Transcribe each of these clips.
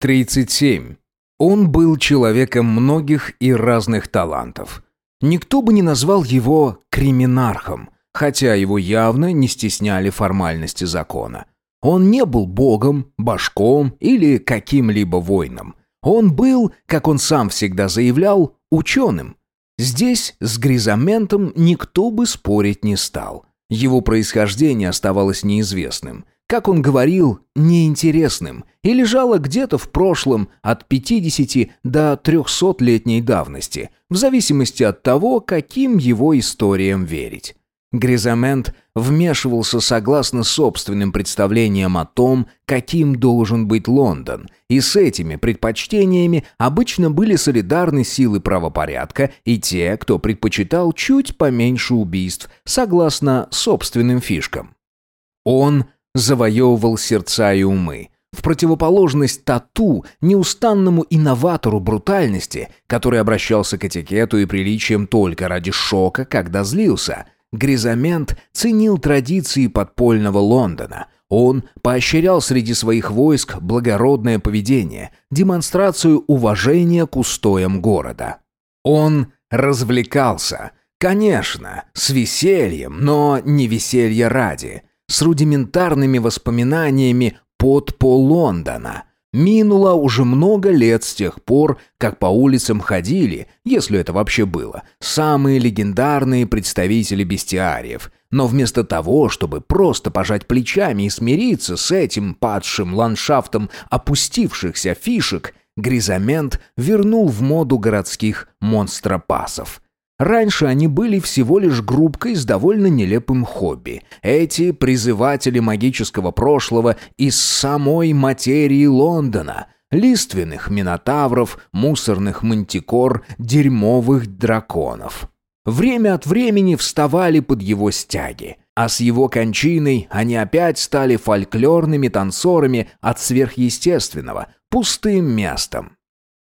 37. Он был человеком многих и разных талантов. Никто бы не назвал его криминархом, хотя его явно не стесняли формальности закона. Он не был богом, башком или каким-либо воином. Он был, как он сам всегда заявлял, ученым. Здесь с Гризаментом никто бы спорить не стал. Его происхождение оставалось неизвестным как он говорил, неинтересным и лежало где-то в прошлом от 50 до 300-летней давности, в зависимости от того, каким его историям верить. Гризамент вмешивался согласно собственным представлениям о том, каким должен быть Лондон, и с этими предпочтениями обычно были солидарны силы правопорядка и те, кто предпочитал чуть поменьше убийств, согласно собственным фишкам. Он – завоевывал сердца и умы. В противоположность тату, неустанному инноватору брутальности, который обращался к этикету и приличиям только ради шока, когда злился, Гризамент ценил традиции подпольного Лондона. Он поощрял среди своих войск благородное поведение, демонстрацию уважения к устоям города. Он развлекался, конечно, с весельем, но не веселье ради – с рудиментарными воспоминаниями под по Лондона. Минуло уже много лет с тех пор, как по улицам ходили, если это вообще было, самые легендарные представители бестиариев. Но вместо того, чтобы просто пожать плечами и смириться с этим падшим ландшафтом опустившихся фишек, Гризамент вернул в моду городских монстропасов – Раньше они были всего лишь группкой с довольно нелепым хобби. Эти призыватели магического прошлого из самой материи Лондона. Лиственных минотавров, мусорных мантикор, дерьмовых драконов. Время от времени вставали под его стяги. А с его кончиной они опять стали фольклорными танцорами от сверхъестественного, пустым местом.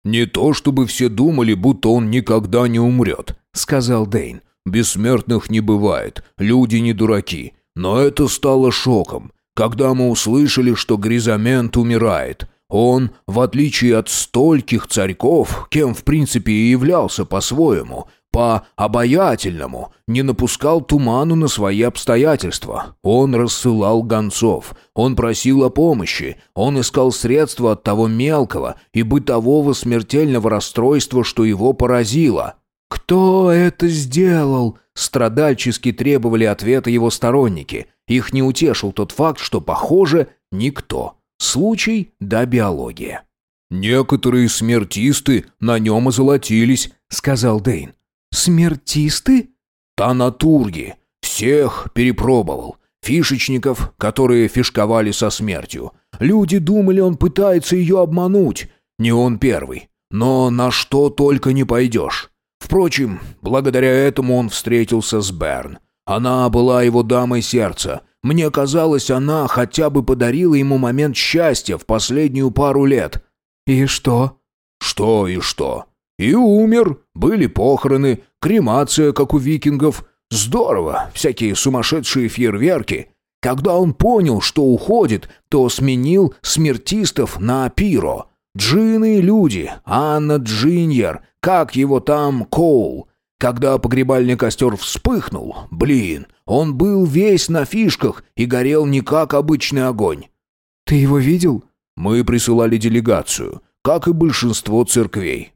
«Не то чтобы все думали, будто он никогда не умрет», — сказал Дейн. «Бессмертных не бывает, люди не дураки. Но это стало шоком, когда мы услышали, что Гризамент умирает. Он, в отличие от стольких царьков, кем в принципе и являлся по-своему, по-обаятельному, не напускал туману на свои обстоятельства. Он рассылал гонцов, он просил о помощи, он искал средства от того мелкого и бытового смертельного расстройства, что его поразило. «Кто это сделал?» – страдальчески требовали ответа его сторонники. Их не утешил тот факт, что, похоже, никто. Случай да биология. «Некоторые смертисты на нем озолотились», — сказал Дейн. «Смертисты?» «Танатурги. Всех перепробовал. Фишечников, которые фишковали со смертью. Люди думали, он пытается ее обмануть. Не он первый. Но на что только не пойдешь. Впрочем, благодаря этому он встретился с Берн. Она была его дамой сердца. Мне казалось, она хотя бы подарила ему момент счастья в последнюю пару лет. «И что?» «Что и что?» «И умер. Были похороны, кремация, как у викингов. Здорово, всякие сумасшедшие фейерверки. Когда он понял, что уходит, то сменил смертистов на пиро. Джины и люди, Анна Джиньер, как его там, Коул. Когда погребальный костер вспыхнул, блин, он был весь на фишках и горел не как обычный огонь. «Ты его видел?» Мы присылали делегацию, как и большинство церквей.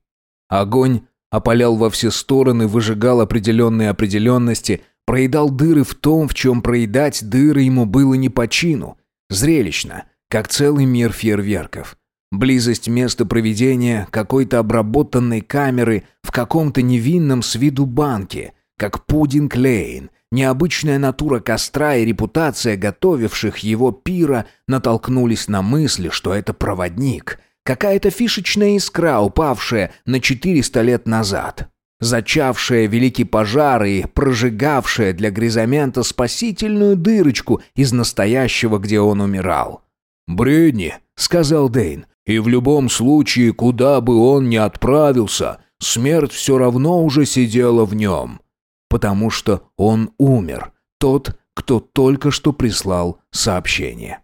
Огонь опалял во все стороны, выжигал определенные определенности, проедал дыры в том, в чем проедать дыры ему было не по чину. Зрелищно, как целый мир фейерверков. Близость места проведения какой-то обработанной камеры в каком-то невинном с виду банке, как пудинг Лейн, необычная натура костра и репутация готовивших его пира натолкнулись на мысли, что это проводник, какая-то фишечная искра, упавшая на 400 лет назад, зачавшая великий пожар и прожигавшая для Гризамента спасительную дырочку из настоящего, где он умирал. «Бредни», — сказал Дейн, и в любом случае, куда бы он ни отправился, смерть все равно уже сидела в нем. Потому что он умер, тот, кто только что прислал сообщение.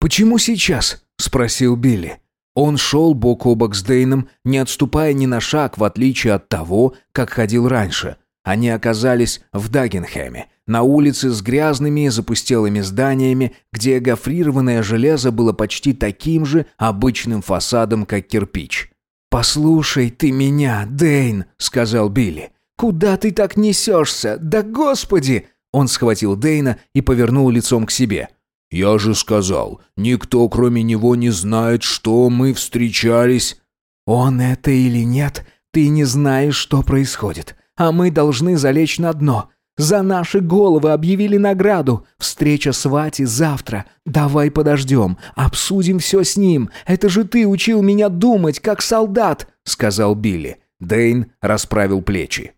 «Почему сейчас?» – спросил Билли. Он шел бок о бок с Дейном, не отступая ни на шаг, в отличие от того, как ходил раньше. Они оказались в Дагенхэме, на улице с грязными и запустелыми зданиями, где гофрированное железо было почти таким же обычным фасадом, как кирпич. «Послушай ты меня, Дейн», — сказал Билли. «Куда ты так несешься? Да господи!» Он схватил Дейна и повернул лицом к себе. «Я же сказал, никто кроме него не знает, что мы встречались». «Он это или нет, ты не знаешь, что происходит. А мы должны залечь на дно. За наши головы объявили награду. Встреча с Вати завтра. Давай подождем. Обсудим все с ним. Это же ты учил меня думать, как солдат», — сказал Билли. Дейн расправил плечи.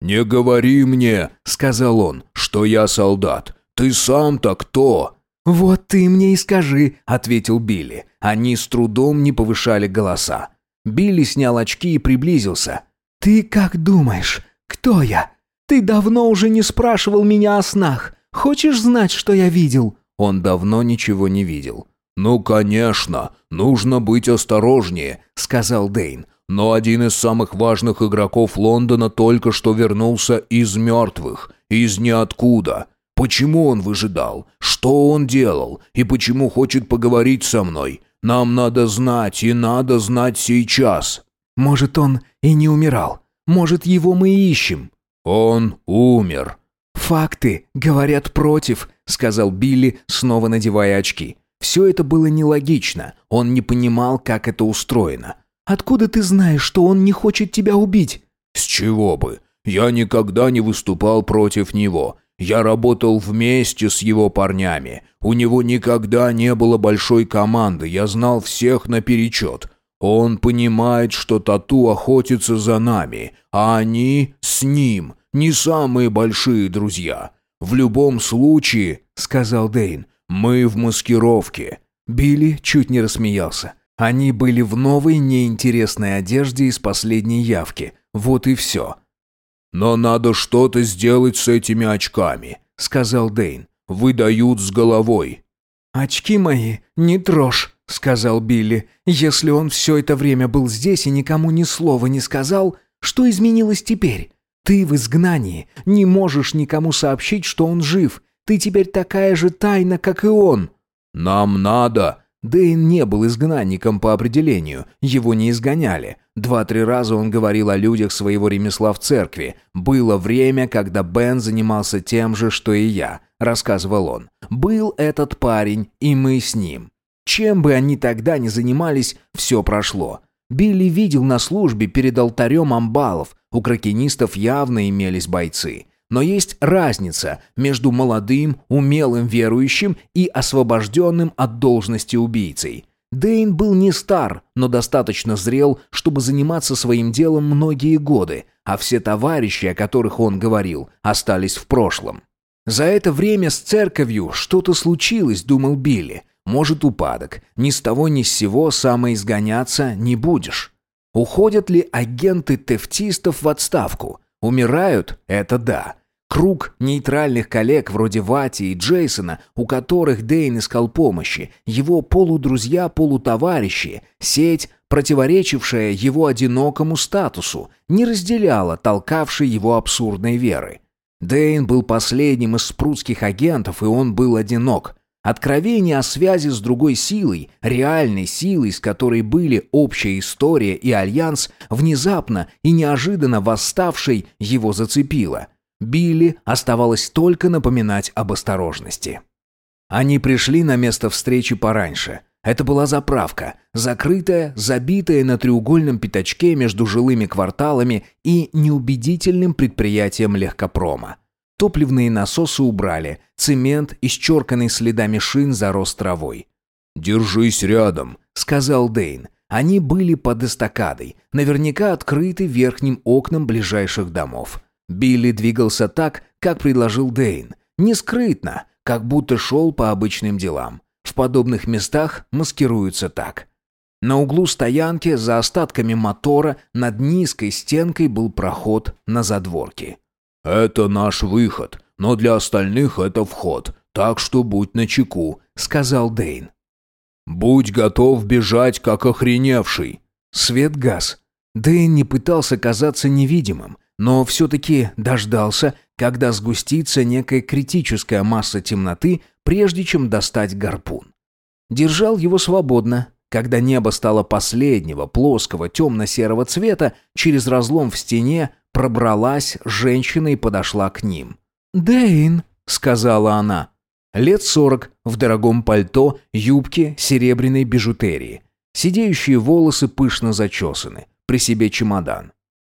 «Не говори мне», — сказал он, — «что я солдат. Ты сам-то кто?» «Вот ты мне и скажи», — ответил Билли. Они с трудом не повышали голоса. Билли снял очки и приблизился. «Ты как думаешь, кто я? Ты давно уже не спрашивал меня о снах. Хочешь знать, что я видел?» Он давно ничего не видел. «Ну, конечно, нужно быть осторожнее», — сказал Дейн. Но один из самых важных игроков Лондона только что вернулся из мертвых, из ниоткуда. Почему он выжидал? Что он делал? И почему хочет поговорить со мной? Нам надо знать, и надо знать сейчас. Может, он и не умирал. Может, его мы ищем. Он умер. Факты говорят против, сказал Билли, снова надевая очки. Все это было нелогично. Он не понимал, как это устроено. Откуда ты знаешь, что он не хочет тебя убить?» «С чего бы? Я никогда не выступал против него. Я работал вместе с его парнями. У него никогда не было большой команды, я знал всех наперечет. Он понимает, что Тату охотится за нами, а они с ним, не самые большие друзья. В любом случае, — сказал Дейн, — мы в маскировке». Билли чуть не рассмеялся. Они были в новой, неинтересной одежде из последней явки. Вот и все. «Но надо что-то сделать с этими очками», — сказал Дейн. «Выдают с головой». «Очки мои не трожь», — сказал Билли. «Если он все это время был здесь и никому ни слова не сказал, что изменилось теперь? Ты в изгнании, не можешь никому сообщить, что он жив. Ты теперь такая же тайна, как и он». «Нам надо», Дэйн не был изгнанником по определению, его не изгоняли. Два-три раза он говорил о людях своего ремесла в церкви. «Было время, когда Бен занимался тем же, что и я», — рассказывал он. «Был этот парень, и мы с ним. Чем бы они тогда ни занимались, все прошло. Билли видел на службе перед алтарем амбалов, у кракенистов явно имелись бойцы. Но есть разница между молодым, умелым верующим и освобожденным от должности убийцей. Дейн был не стар, но достаточно зрел, чтобы заниматься своим делом многие годы, а все товарищи, о которых он говорил, остались в прошлом. За это время с церковью что-то случилось, думал Билли. Может, упадок. Ни с того ни с сего самоизгоняться не будешь. Уходят ли агенты тефтистов в отставку? Умирают? Это да. Круг нейтральных коллег вроде Вати и Джейсона, у которых Дейн искал помощи, его полудрузья-полутоварищи, сеть, противоречившая его одинокому статусу, не разделяла толкавшей его абсурдной веры. Дейн был последним из спрутских агентов, и он был одинок. Откровение о связи с другой силой, реальной силой, с которой были общая история и альянс, внезапно и неожиданно восставшей, его зацепило – Билли оставалось только напоминать об осторожности. Они пришли на место встречи пораньше. Это была заправка, закрытая, забитая на треугольном пятачке между жилыми кварталами и неубедительным предприятием легкопрома. Топливные насосы убрали, цемент, исчерканный следами шин, зарос травой. «Держись рядом», — сказал Дейн. Они были под эстакадой, наверняка открыты верхним окнам ближайших домов. Билли двигался так, как предложил Дейн. Не скрытно, как будто шел по обычным делам. В подобных местах маскируются так. На углу стоянки за остатками мотора над низкой стенкой был проход на задворке. «Это наш выход, но для остальных это вход, так что будь начеку», — сказал Дейн. Будь готов бежать, как охреневший». Свет газ. Дэйн не пытался казаться невидимым, но все-таки дождался, когда сгустится некая критическая масса темноты, прежде чем достать гарпун. Держал его свободно. Когда небо стало последнего, плоского, темно-серого цвета, через разлом в стене пробралась женщина и подошла к ним. «Дэйн», — сказала она. Лет сорок, в дорогом пальто, юбке, серебряной бижутерии. Сидеющие волосы пышно зачесаны. При себе чемодан.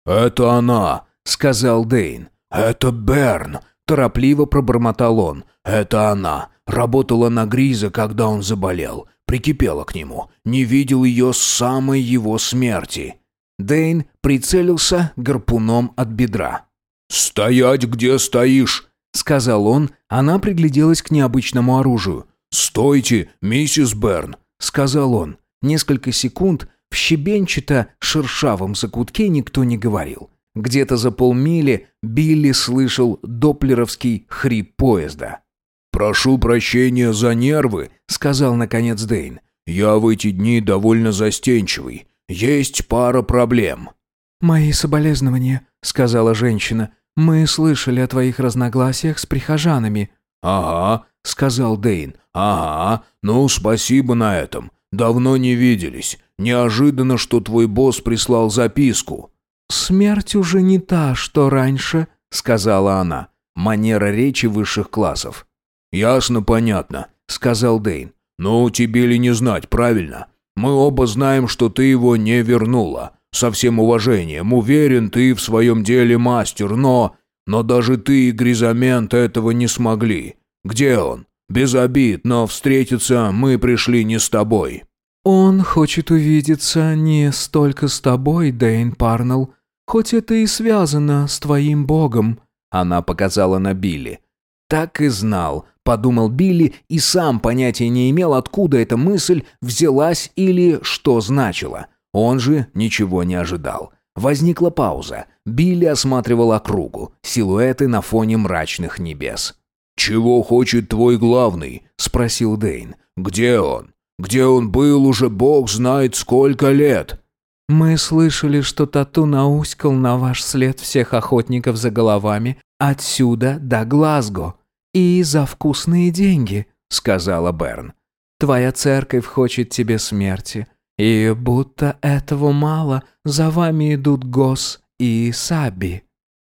«Это она», — сказал Дэйн. «Это Берн», — торопливо пробормотал он. «Это она. Работала на Гриза, когда он заболел. Прикипела к нему. Не видел ее с самой его смерти». Дэйн прицелился гарпуном от бедра. «Стоять, где стоишь!» — сказал он. Она пригляделась к необычному оружию. «Стойте, миссис Берн!» — сказал он. Несколько секунд в щебенчато-шершавом закутке никто не говорил. Где-то за полмили Билли слышал доплеровский хрип поезда. «Прошу прощения за нервы», — сказал наконец Дейн. «Я в эти дни довольно застенчивый. Есть пара проблем». «Мои соболезнования», — сказала женщина. «Мы слышали о твоих разногласиях с прихожанами». «Ага», — сказал Дейн. «Ага, ну, спасибо на этом. Давно не виделись. Неожиданно, что твой босс прислал записку». «Смерть уже не та, что раньше», — сказала она. Манера речи высших классов. «Ясно, понятно», — сказал Дейн. «Ну, тебе ли не знать, правильно? Мы оба знаем, что ты его не вернула. Со всем уважением, уверен, ты в своем деле мастер, но... Но даже ты и Гризамент этого не смогли. Где он? Без обид, но встретиться мы пришли не с тобой». «Он хочет увидеться не столько с тобой, Дэйн Парнелл, хоть это и связано с твоим богом», — она показала на Билли. «Так и знал», — подумал Билли и сам понятия не имел, откуда эта мысль взялась или что значила. Он же ничего не ожидал. Возникла пауза. Билли осматривал округу, силуэты на фоне мрачных небес. «Чего хочет твой главный?» — спросил Дейн. «Где он? Где он был уже бог знает сколько лет?» «Мы слышали, что Тату науськал на ваш след всех охотников за головами отсюда до Глазго. И за вкусные деньги», — сказала Берн. «Твоя церковь хочет тебе смерти. И будто этого мало, за вами идут Гос и Саби».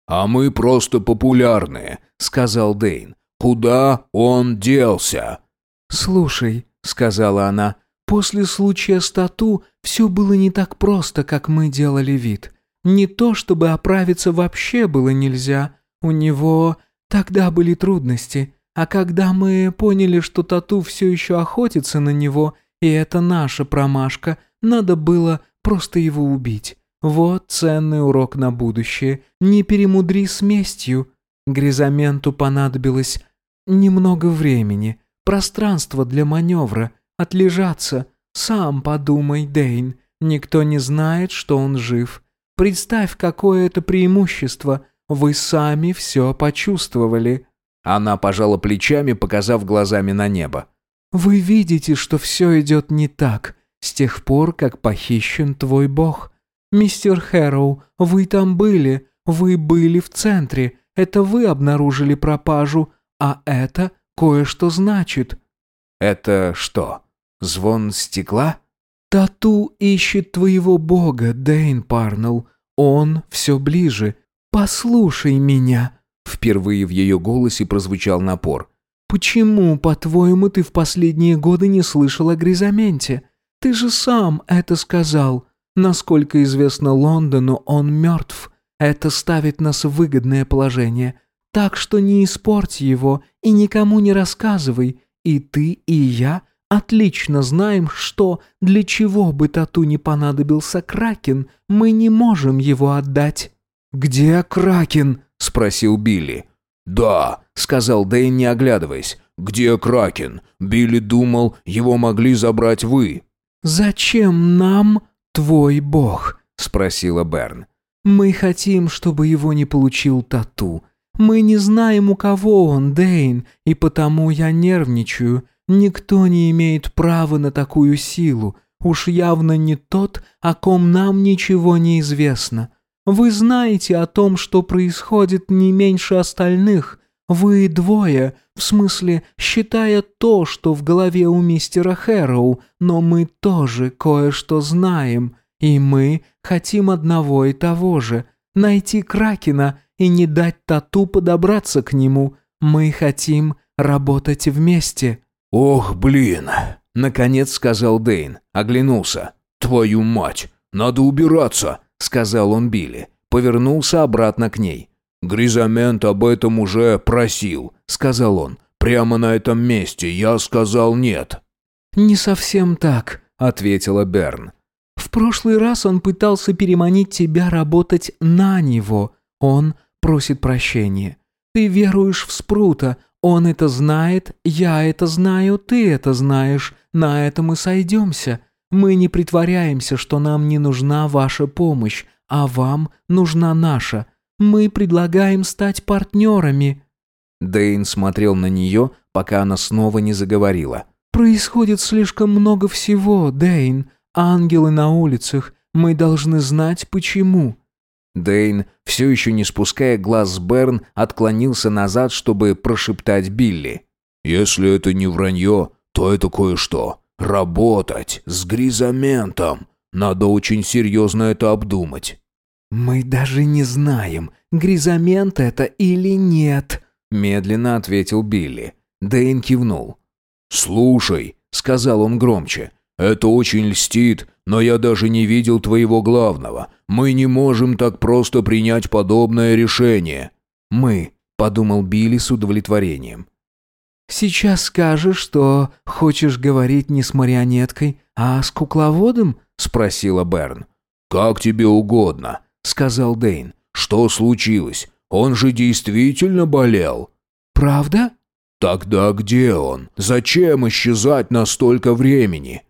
«А мы просто популярные», — сказал Дейн. «Куда он делся?» «Слушай», — сказала она, — «после случая с Тату все было не так просто, как мы делали вид. Не то, чтобы оправиться вообще было нельзя. У него тогда были трудности. А когда мы поняли, что Тату все еще охотится на него, и это наша промашка. Надо было просто его убить. Вот ценный урок на будущее. Не перемудри с местью. Гризаменту понадобилось немного времени, пространство для маневра, отлежаться. Сам подумай, Дейн. Никто не знает, что он жив. Представь, какое это преимущество. Вы сами все почувствовали». Она пожала плечами, показав глазами на небо. Вы видите, что все идет не так с тех пор, как похищен твой бог. Мистер Хэроу, вы там были, вы были в центре, это вы обнаружили пропажу, а это кое-что значит». «Это что, звон стекла?» «Тату ищет твоего бога, Дэйн Парнелл. Он все ближе. Послушай меня». Впервые в ее голосе прозвучал напор. «Почему, по-твоему, ты в последние годы не слышал о Гризаменте? Ты же сам это сказал. Насколько известно Лондону, он мертв. Это ставит нас в выгодное положение. Так что не испорть его и никому не рассказывай. И ты, и я отлично знаем, что для чего бы Тату не понадобился Кракен, мы не можем его отдать». «Где Кракен?» — спросил Билли. «Да», — сказал Дэйн, не оглядываясь. «Где Кракен? Билли думал, его могли забрать вы». «Зачем нам твой бог?» — спросила Берн. «Мы хотим, чтобы его не получил Тату. Мы не знаем, у кого он, Дэйн, и потому я нервничаю. Никто не имеет права на такую силу. Уж явно не тот, о ком нам ничего не известно. Вы знаете о том, что происходит не меньше остальных. Вы двое, в смысле, считая то, что в голове у мистера Хэроу, но мы тоже кое-что знаем, и мы хотим одного и того же — найти Кракена и не дать Тату подобраться к нему. Мы хотим работать вместе». «Ох, блин!» — наконец сказал Дейн, оглянулся. «Твою мать! Надо убираться!» — сказал он Билли. Повернулся обратно к ней. «Гризамент об этом уже просил», — сказал он. «Прямо на этом месте я сказал нет». «Не совсем так», — ответила Берн. «В прошлый раз он пытался переманить тебя работать на него. Он просит прощения. Ты веруешь в Спрута, он это знает, я это знаю, ты это знаешь. На этом мы сойдемся. Мы не притворяемся, что нам не нужна ваша помощь, а вам нужна наша. Мы предлагаем стать партнерами». Дэйн смотрел на нее, пока она снова не заговорила. «Происходит слишком много всего, Дэйн. Ангелы на улицах. Мы должны знать, почему». Дэйн, все еще не спуская глаз с Берн, отклонился назад, чтобы прошептать Билли. «Если это не вранье, то это кое-что. Работать с гризаментом. Надо очень серьезно это обдумать». «Мы даже не знаем, гризамент это или нет», — медленно ответил Билли. Дэйн кивнул. «Слушай», — сказал он громче, — «это очень льстит, но я даже не видел твоего главного. Мы не можем так просто принять подобное решение». «Мы», — подумал Билли с удовлетворением. «Сейчас скажешь, что хочешь говорить не с марионеткой, а с кукловодом?» — спросила Берн. «Как тебе угодно», сказал Дейн. «Что случилось? Он же действительно болел». «Правда?» «Тогда где он? Зачем исчезать на столько времени?»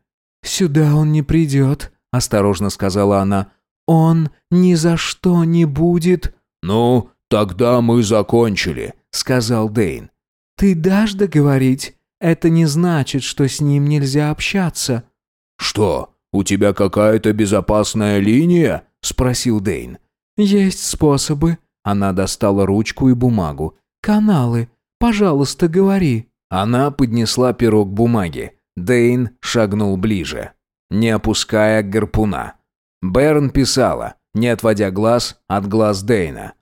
«Сюда он не придет», — осторожно сказала она. «Он ни за что не будет...» «Ну, тогда мы закончили», — сказал Дейн. «Ты дашь договорить? Это не значит, что с ним нельзя общаться». «Что, у тебя какая-то безопасная линия?» спросил Дейн. «Есть способы». Она достала ручку и бумагу. «Каналы. Пожалуйста, говори». Она поднесла пирог бумаги. Дейн шагнул ближе, не опуская гарпуна. Берн писала, не отводя глаз от глаз Дейна.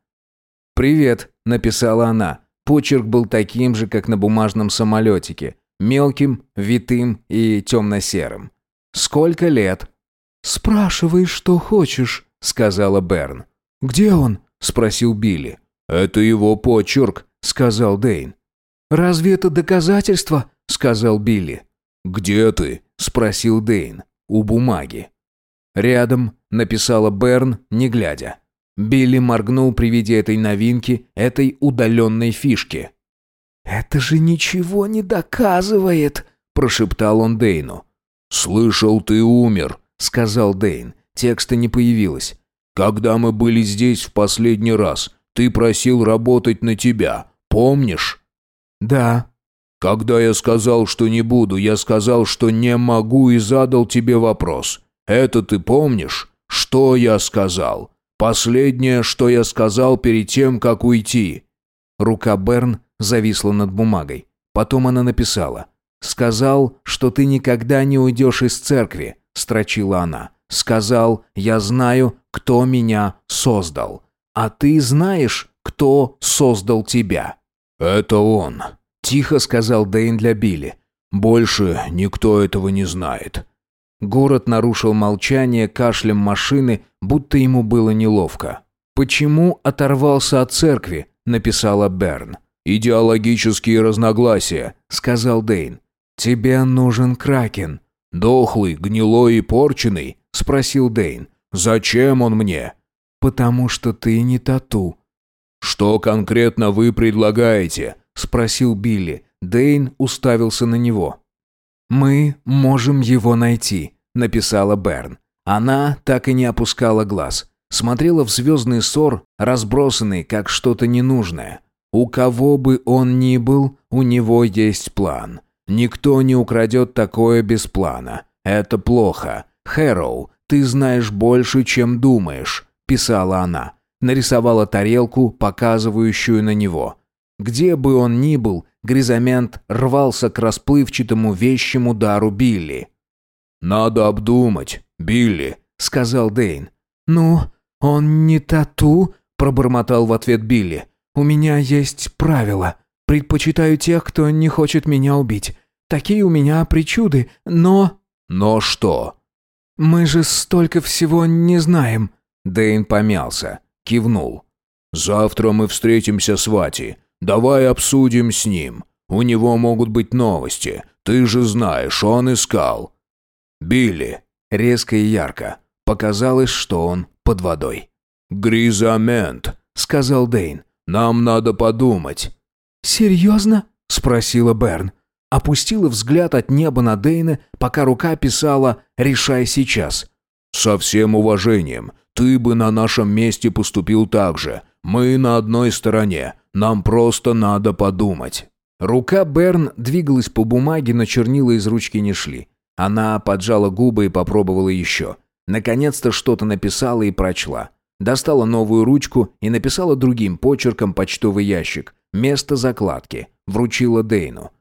«Привет», — написала она. Почерк был таким же, как на бумажном самолетике. Мелким, витым и темно-серым. «Сколько лет?» «Спрашивай, что хочешь», сказала Берн. «Где он?» – спросил Билли. «Это его почерк», – сказал Дейн. «Разве это доказательство?» – сказал Билли. «Где ты?» – спросил Дейн. «У бумаги». Рядом написала Берн, не глядя. Билли моргнул при виде этой новинки, этой удаленной фишки. «Это же ничего не доказывает», – прошептал он Дейну. «Слышал, ты умер», – сказал Дейн. Текста не появилось. «Когда мы были здесь в последний раз, ты просил работать на тебя, помнишь?» «Да». «Когда я сказал, что не буду, я сказал, что не могу и задал тебе вопрос. Это ты помнишь? Что я сказал? Последнее, что я сказал перед тем, как уйти». Рука Берн зависла над бумагой. Потом она написала. «Сказал, что ты никогда не уйдешь из церкви», — строчила она. Сказал, я знаю, кто меня создал. А ты знаешь, кто создал тебя?» «Это он», — тихо сказал Дэйн для Билли. «Больше никто этого не знает». Город нарушил молчание кашлем машины, будто ему было неловко. «Почему оторвался от церкви?» — написала Берн. «Идеологические разногласия», — сказал Дэйн. «Тебе нужен Кракен». «Дохлый, гнилой и порченый?» — спросил Дейн. «Зачем он мне?» «Потому что ты не тату». «Что конкретно вы предлагаете?» — спросил Билли. Дейн уставился на него. «Мы можем его найти», — написала Берн. Она так и не опускала глаз. Смотрела в звездный ссор, разбросанный, как что-то ненужное. У кого бы он ни был, у него есть план. Никто не украдет такое без плана. Это плохо. Хэроу, ты знаешь больше, чем думаешь», — писала она. Нарисовала тарелку, показывающую на него. Где бы он ни был, Гризамент рвался к расплывчатому вещему дару Билли. «Надо обдумать, Билли», — сказал Дейн. «Ну, он не тату», — пробормотал в ответ Билли. «У меня есть правила. Предпочитаю тех, кто не хочет меня убить. Такие у меня причуды, но...» «Но что?» «Мы же столько всего не знаем». Дейн помялся, кивнул. «Завтра мы встретимся с Вати. Давай обсудим с ним. У него могут быть новости. Ты же знаешь, он искал». «Билли». Резко и ярко. Показалось, что он под водой. «Гризамент», — сказал Дейн. «Нам надо подумать». «Серьезно?» — спросила Берн. Опустила взгляд от неба на Дейна, пока рука писала «Решай сейчас». «Со всем уважением, ты бы на нашем месте поступил так же. Мы на одной стороне. Нам просто надо подумать». Рука Берн двигалась по бумаге, но чернила из ручки не шли. Она поджала губы и попробовала еще. Наконец-то что-то написала и прочла. Достала новую ручку и написала другим почерком почтовый ящик. Место закладки. Вручила Дейну.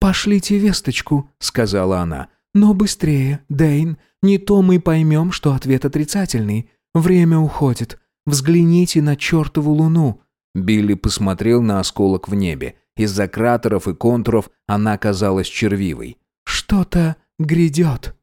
«Пошлите весточку», — сказала она. «Но быстрее, Дейн. Не то мы поймем, что ответ отрицательный. Время уходит. Взгляните на чертову луну». Билли посмотрел на осколок в небе. Из-за кратеров и контуров она казалась червивой. «Что-то грядет».